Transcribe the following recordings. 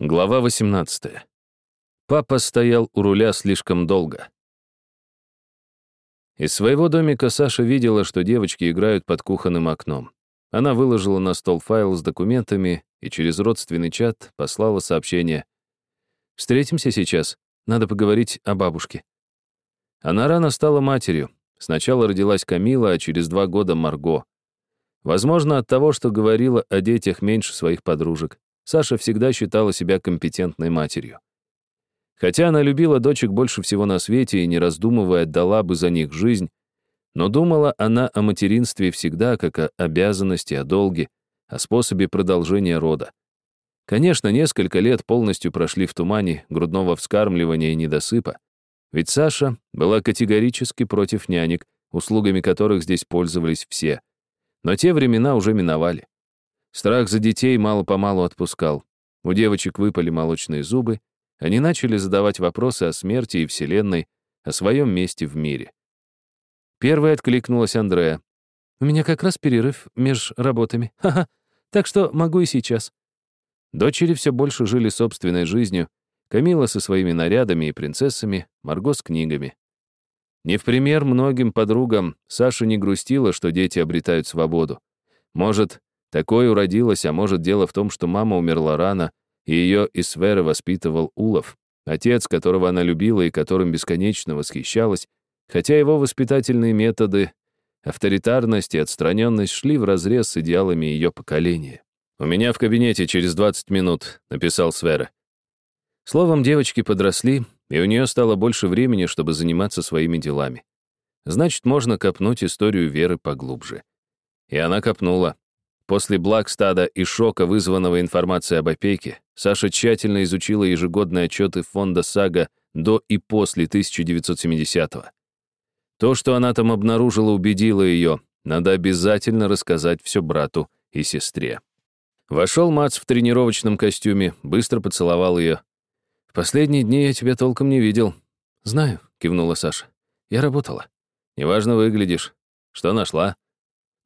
Глава 18. Папа стоял у руля слишком долго. Из своего домика Саша видела, что девочки играют под кухонным окном. Она выложила на стол файл с документами и через родственный чат послала сообщение. «Встретимся сейчас. Надо поговорить о бабушке». Она рано стала матерью. Сначала родилась Камила, а через два года Марго. Возможно, от того, что говорила о детях меньше своих подружек. Саша всегда считала себя компетентной матерью. Хотя она любила дочек больше всего на свете и, не раздумывая, отдала бы за них жизнь, но думала она о материнстве всегда как о обязанности, о долге, о способе продолжения рода. Конечно, несколько лет полностью прошли в тумане грудного вскармливания и недосыпа, ведь Саша была категорически против нянек, услугами которых здесь пользовались все. Но те времена уже миновали. Страх за детей мало-помалу отпускал. У девочек выпали молочные зубы, они начали задавать вопросы о смерти и Вселенной, о своем месте в мире. Первой откликнулась Андрея. «У меня как раз перерыв меж работами. Ха-ха. Так что могу и сейчас». Дочери все больше жили собственной жизнью, Камила со своими нарядами и принцессами, Марго с книгами. Не в пример многим подругам Саша не грустила, что дети обретают свободу. Может, Такое уродилось, а может, дело в том, что мама умерла рано, и ее из сферы воспитывал Улов, отец, которого она любила и которым бесконечно восхищалась, хотя его воспитательные методы, авторитарность и отстраненность шли вразрез с идеалами ее поколения. «У меня в кабинете через 20 минут», — написал Свера. Словом, девочки подросли, и у нее стало больше времени, чтобы заниматься своими делами. Значит, можно копнуть историю Веры поглубже. И она копнула. После Блакстада и шока, вызванного информацией об опеке, Саша тщательно изучила ежегодные отчеты фонда САГА до и после 1970-го. То, что она там обнаружила, убедило ее, надо обязательно рассказать все брату и сестре. Вошел Мац в тренировочном костюме, быстро поцеловал ее. «В последние дни я тебя толком не видел». «Знаю», — кивнула Саша. «Я работала». «Неважно выглядишь. Что нашла?»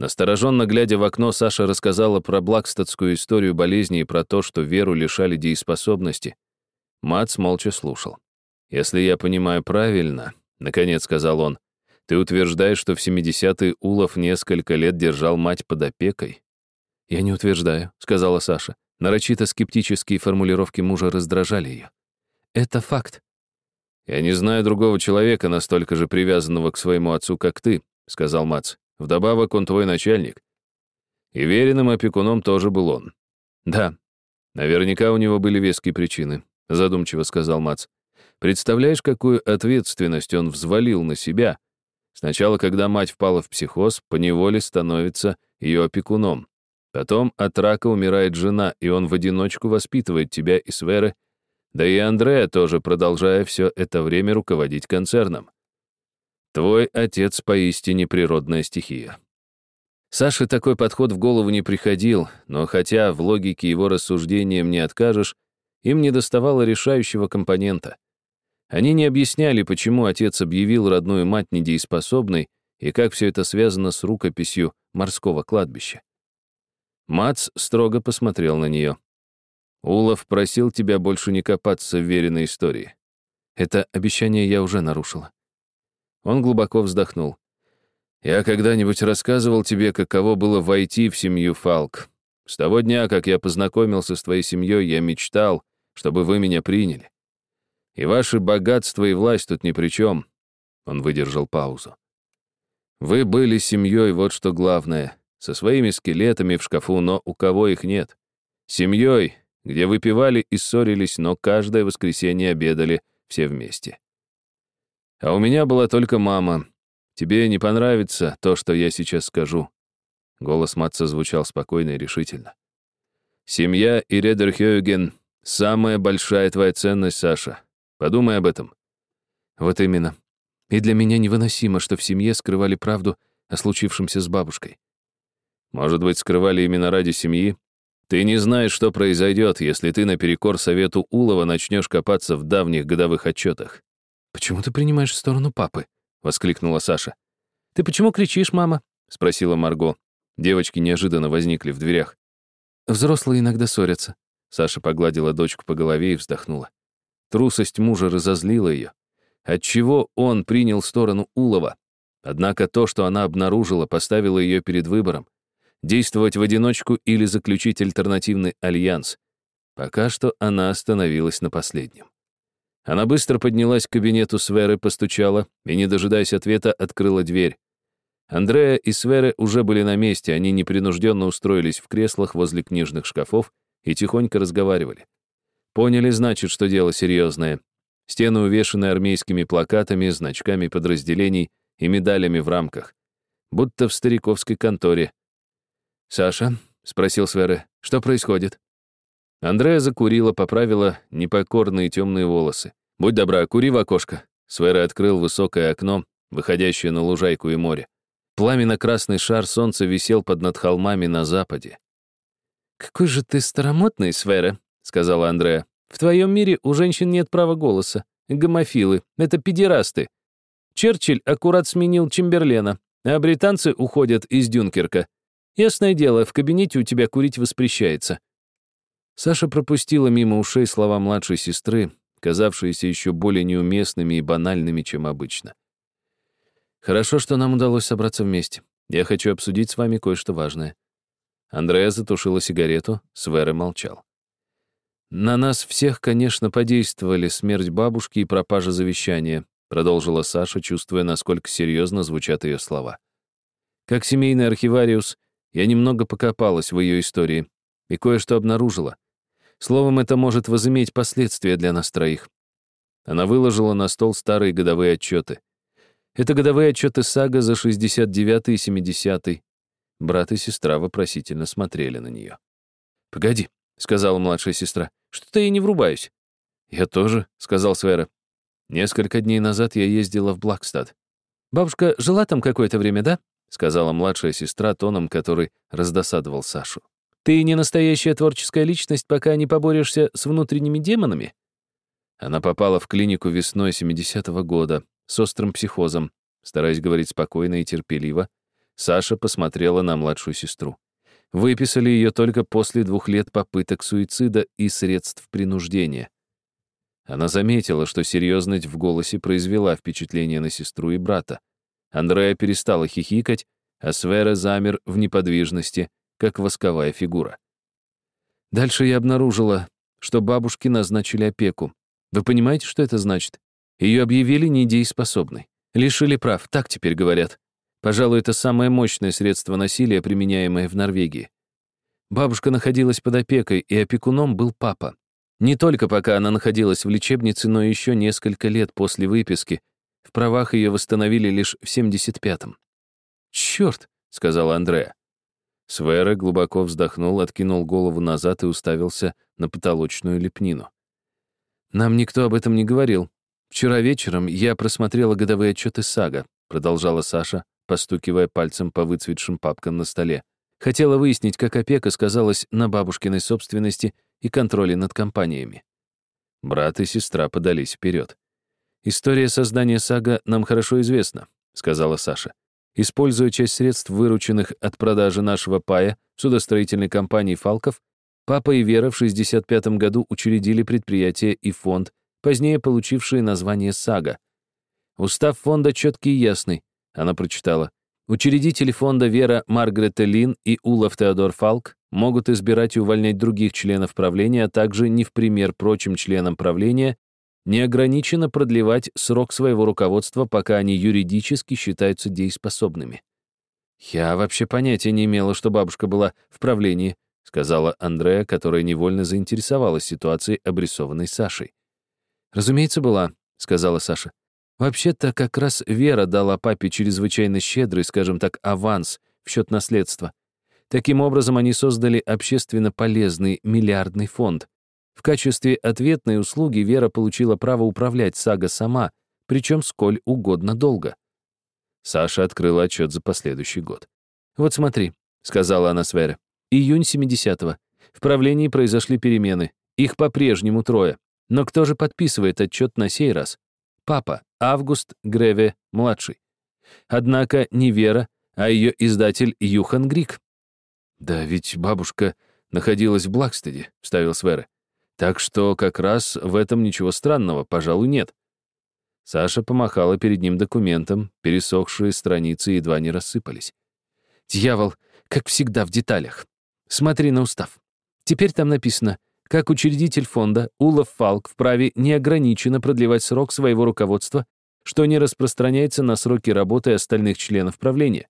Настороженно глядя в окно, Саша рассказала про блакстатскую историю болезни и про то, что Веру лишали дееспособности. Мац молча слушал. «Если я понимаю правильно», — наконец сказал он, «ты утверждаешь, что в 70-е Улов несколько лет держал мать под опекой?» «Я не утверждаю», — сказала Саша. Нарочито скептические формулировки мужа раздражали ее. «Это факт». «Я не знаю другого человека, настолько же привязанного к своему отцу, как ты», — сказал Мац. Вдобавок он твой начальник. И веренным опекуном тоже был он. Да, наверняка у него были веские причины, задумчиво сказал Мац. Представляешь, какую ответственность он взвалил на себя? Сначала, когда мать впала в психоз, поневоле становится ее опекуном. Потом от рака умирает жена, и он в одиночку воспитывает тебя и Сверы, да и Андрея тоже, продолжая все это время руководить концерном. Твой отец поистине природная стихия. Саше такой подход в голову не приходил, но хотя в логике его рассуждениям не откажешь, им не доставало решающего компонента. Они не объясняли, почему отец объявил родную мать недееспособной и как все это связано с рукописью морского кладбища. Мац строго посмотрел на нее. «Улов просил тебя больше не копаться в веренной истории. Это обещание я уже нарушила. Он глубоко вздохнул. «Я когда-нибудь рассказывал тебе, каково было войти в семью Фалк. С того дня, как я познакомился с твоей семьей, я мечтал, чтобы вы меня приняли. И ваше богатство и власть тут ни при чем». Он выдержал паузу. «Вы были семьей, вот что главное, со своими скелетами в шкафу, но у кого их нет. Семьей, где выпивали и ссорились, но каждое воскресенье обедали все вместе. А у меня была только мама. Тебе не понравится то, что я сейчас скажу». Голос Матца звучал спокойно и решительно. «Семья и Редерхёген — самая большая твоя ценность, Саша. Подумай об этом». «Вот именно. И для меня невыносимо, что в семье скрывали правду о случившемся с бабушкой». «Может быть, скрывали именно ради семьи? Ты не знаешь, что произойдет, если ты наперекор совету Улова начнешь копаться в давних годовых отчетах. «Почему ты принимаешь сторону папы?» — воскликнула Саша. «Ты почему кричишь, мама?» — спросила Марго. Девочки неожиданно возникли в дверях. «Взрослые иногда ссорятся. Саша погладила дочку по голове и вздохнула. Трусость мужа разозлила ее. Отчего он принял сторону Улова? Однако то, что она обнаружила, поставило ее перед выбором. Действовать в одиночку или заключить альтернативный альянс. Пока что она остановилась на последнем. Она быстро поднялась к кабинету Сверы, постучала и, не дожидаясь ответа, открыла дверь. Андреа и Сверы уже были на месте, они непринужденно устроились в креслах возле книжных шкафов и тихонько разговаривали. Поняли, значит, что дело серьезное. Стены увешаны армейскими плакатами, значками подразделений и медалями в рамках. Будто в стариковской конторе. «Саша?» — спросил Сверы. «Что происходит?» Андрея закурила, поправила непокорные темные волосы. «Будь добра, кури в окошко». Свера открыл высокое окно, выходящее на лужайку и море. Пламенно-красный шар солнца висел под над холмами на западе. «Какой же ты старомодный, Свера», — сказала Андрея. «В твоем мире у женщин нет права голоса. Гомофилы — это педерасты. Черчилль аккурат сменил Чемберлена, а британцы уходят из Дюнкерка. Ясное дело, в кабинете у тебя курить воспрещается». Саша пропустила мимо ушей слова младшей сестры, казавшиеся еще более неуместными и банальными, чем обычно. «Хорошо, что нам удалось собраться вместе. Я хочу обсудить с вами кое-что важное». Андрея затушила сигарету, Свера молчал. «На нас всех, конечно, подействовали смерть бабушки и пропажа завещания», продолжила Саша, чувствуя, насколько серьезно звучат ее слова. «Как семейный архивариус, я немного покопалась в ее истории и кое-что обнаружила. Словом, это может возыметь последствия для нас троих». Она выложила на стол старые годовые отчеты. Это годовые отчеты САГА за 69 и 70 Брат и сестра вопросительно смотрели на нее. «Погоди», — сказала младшая сестра, — «что-то я не врубаюсь». «Я тоже», — сказал Свера. «Несколько дней назад я ездила в Блакстад». «Бабушка жила там какое-то время, да?» — сказала младшая сестра тоном, который раздосадовал Сашу. «Ты не настоящая творческая личность, пока не поборешься с внутренними демонами?» Она попала в клинику весной 70-го года с острым психозом. Стараясь говорить спокойно и терпеливо, Саша посмотрела на младшую сестру. Выписали ее только после двух лет попыток суицида и средств принуждения. Она заметила, что серьезность в голосе произвела впечатление на сестру и брата. Андрея перестала хихикать, а Свера замер в неподвижности, как восковая фигура. Дальше я обнаружила, что бабушки назначили опеку. Вы понимаете, что это значит? Ее объявили недееспособной. Лишили прав, так теперь говорят. Пожалуй, это самое мощное средство насилия, применяемое в Норвегии. Бабушка находилась под опекой, и опекуном был папа. Не только пока она находилась в лечебнице, но еще несколько лет после выписки. В правах ее восстановили лишь в 75-м. «Черт!» — сказала Андреа. Свера глубоко вздохнул, откинул голову назад и уставился на потолочную лепнину. «Нам никто об этом не говорил. Вчера вечером я просмотрела годовые отчеты САГА», продолжала Саша, постукивая пальцем по выцветшим папкам на столе. Хотела выяснить, как опека сказалась на бабушкиной собственности и контроле над компаниями. Брат и сестра подались вперед. «История создания сага нам хорошо известна», — сказала Саша. Используя часть средств, вырученных от продажи нашего пая судостроительной компании «Фалков», папа и Вера в 65 году учредили предприятие и фонд, позднее получившие название «Сага». Устав фонда четкий и ясный. Она прочитала. Учредители фонда Вера Маргарета Лин и Улов Теодор Фалк могут избирать и увольнять других членов правления, а также, не в пример прочим членам правления, неограниченно продлевать срок своего руководства, пока они юридически считаются дееспособными. «Я вообще понятия не имела, что бабушка была в правлении», сказала Андреа, которая невольно заинтересовалась ситуацией, обрисованной Сашей. «Разумеется, была», — сказала Саша. Вообще-то как раз Вера дала папе чрезвычайно щедрый, скажем так, аванс в счет наследства. Таким образом, они создали общественно полезный миллиардный фонд. В качестве ответной услуги Вера получила право управлять сага сама, причем сколь угодно долго. Саша открыла отчет за последующий год. «Вот смотри», — сказала она Свере, — «июнь 70-го. В правлении произошли перемены. Их по-прежнему трое. Но кто же подписывает отчет на сей раз? Папа. Август Греве-младший. Однако не Вера, а ее издатель Юхан Грик. «Да ведь бабушка находилась в Блакстеде», — вставил Свера. «Так что как раз в этом ничего странного, пожалуй, нет». Саша помахала перед ним документом, пересохшие страницы едва не рассыпались. «Дьявол, как всегда, в деталях. Смотри на устав. Теперь там написано, как учредитель фонда Улов Фалк вправе неограниченно продлевать срок своего руководства, что не распространяется на сроки работы остальных членов правления.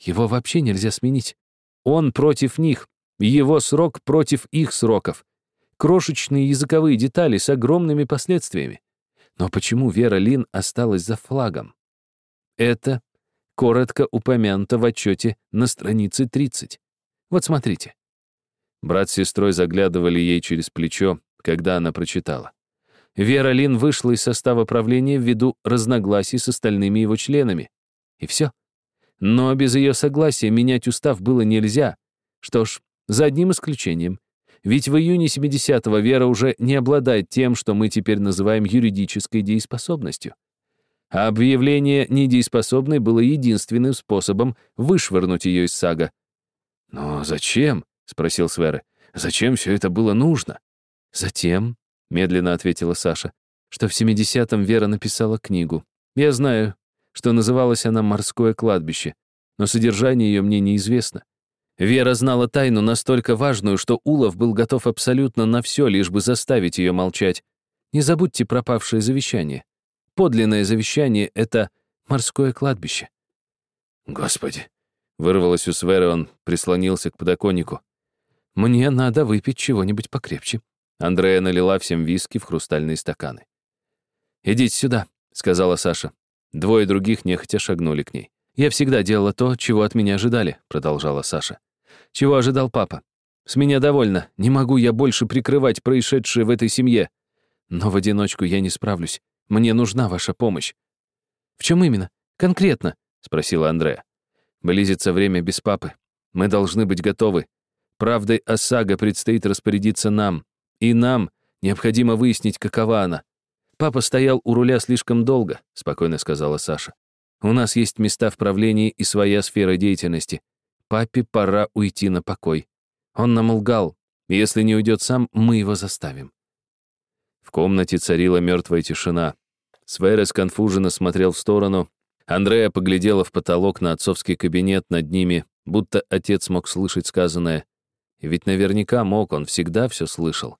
Его вообще нельзя сменить. Он против них, его срок против их сроков. Крошечные языковые детали с огромными последствиями. Но почему Вера Лин осталась за флагом? Это коротко упомянуто в отчете на странице 30. Вот смотрите. Брат с сестрой заглядывали ей через плечо, когда она прочитала. Вера Лин вышла из состава правления ввиду разногласий с остальными его членами. И все. Но без ее согласия менять устав было нельзя. Что ж, за одним исключением. Ведь в июне 70-го Вера уже не обладает тем, что мы теперь называем юридической дееспособностью. А объявление недееспособной было единственным способом вышвырнуть ее из сага. «Но зачем?» — спросил Свера. «Зачем все это было нужно?» «Затем», — медленно ответила Саша, «что в 70-м Вера написала книгу. Я знаю, что называлась она «Морское кладбище», но содержание ее мне неизвестно. Вера знала тайну настолько важную, что Улов был готов абсолютно на все, лишь бы заставить ее молчать. Не забудьте пропавшее завещание. Подлинное завещание — это морское кладбище. Господи, вырвалось у Сверы, он прислонился к подоконнику. Мне надо выпить чего-нибудь покрепче. Андрея налила всем виски в хрустальные стаканы. «Идите сюда», — сказала Саша. Двое других нехотя шагнули к ней. «Я всегда делала то, чего от меня ожидали», — продолжала Саша. «Чего ожидал папа? С меня довольно. Не могу я больше прикрывать происшедшее в этой семье. Но в одиночку я не справлюсь. Мне нужна ваша помощь». «В чем именно? Конкретно?» — спросила Андреа. «Близится время без папы. Мы должны быть готовы. Правдой ОСАГО предстоит распорядиться нам. И нам необходимо выяснить, какова она. «Папа стоял у руля слишком долго», — спокойно сказала Саша. «У нас есть места в правлении и своя сфера деятельности. Папе пора уйти на покой. Он нам лгал. Если не уйдет сам, мы его заставим». В комнате царила мертвая тишина. Свера сконфуженно смотрел в сторону. Андрея поглядела в потолок на отцовский кабинет над ними, будто отец мог слышать сказанное. Ведь наверняка мог, он всегда все слышал.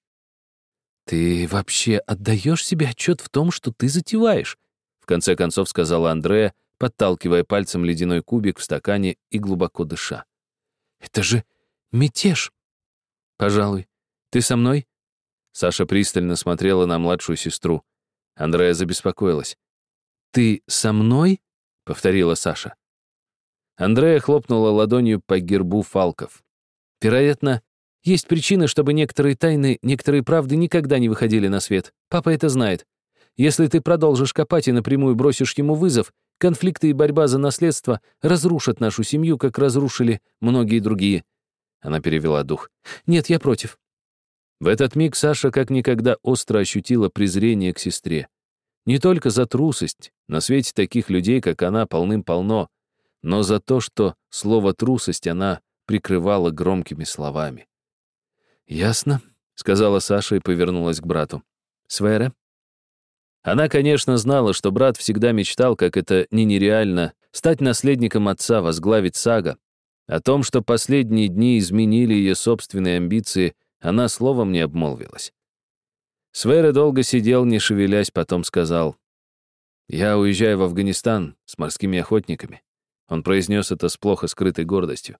«Ты вообще отдаешь себе отчет в том, что ты затеваешь?» В конце концов сказала Андрея, подталкивая пальцем ледяной кубик в стакане и глубоко дыша. «Это же мятеж!» «Пожалуй. Ты со мной?» Саша пристально смотрела на младшую сестру. Андрея забеспокоилась. «Ты со мной?» — повторила Саша. Андрея хлопнула ладонью по гербу фалков. Вероятно, есть причины, чтобы некоторые тайны, некоторые правды никогда не выходили на свет. Папа это знает. Если ты продолжишь копать и напрямую бросишь ему вызов, конфликты и борьба за наследство разрушат нашу семью, как разрушили многие другие». Она перевела дух. «Нет, я против». В этот миг Саша как никогда остро ощутила презрение к сестре. Не только за трусость, на свете таких людей, как она, полным-полно, но за то, что слово «трусость» она прикрывала громкими словами. «Ясно», — сказала Саша и повернулась к брату. «Свера?» Она, конечно, знала, что брат всегда мечтал, как это не нереально, стать наследником отца, возглавить сага. О том, что последние дни изменили ее собственные амбиции, она словом не обмолвилась. Свера долго сидел, не шевелясь, потом сказал, «Я уезжаю в Афганистан с морскими охотниками». Он произнес это с плохо скрытой гордостью.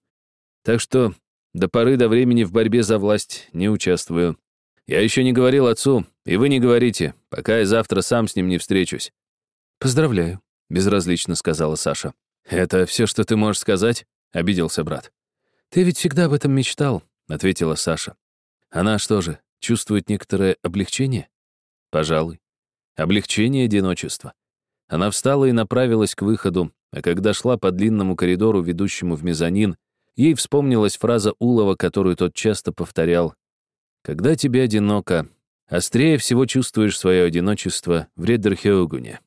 «Так что до поры до времени в борьбе за власть не участвую. Я еще не говорил отцу, и вы не говорите, пока я завтра сам с ним не встречусь». «Поздравляю», — безразлично сказала Саша. «Это все, что ты можешь сказать?» — обиделся брат. «Ты ведь всегда об этом мечтал», — ответила Саша. «Она что же, чувствует некоторое облегчение?» «Пожалуй. Облегчение одиночества». Она встала и направилась к выходу, а когда шла по длинному коридору, ведущему в мезонин, Ей вспомнилась фраза Улова, которую тот часто повторял. «Когда тебе одиноко, острее всего чувствуешь свое одиночество в Реддерхеугуне».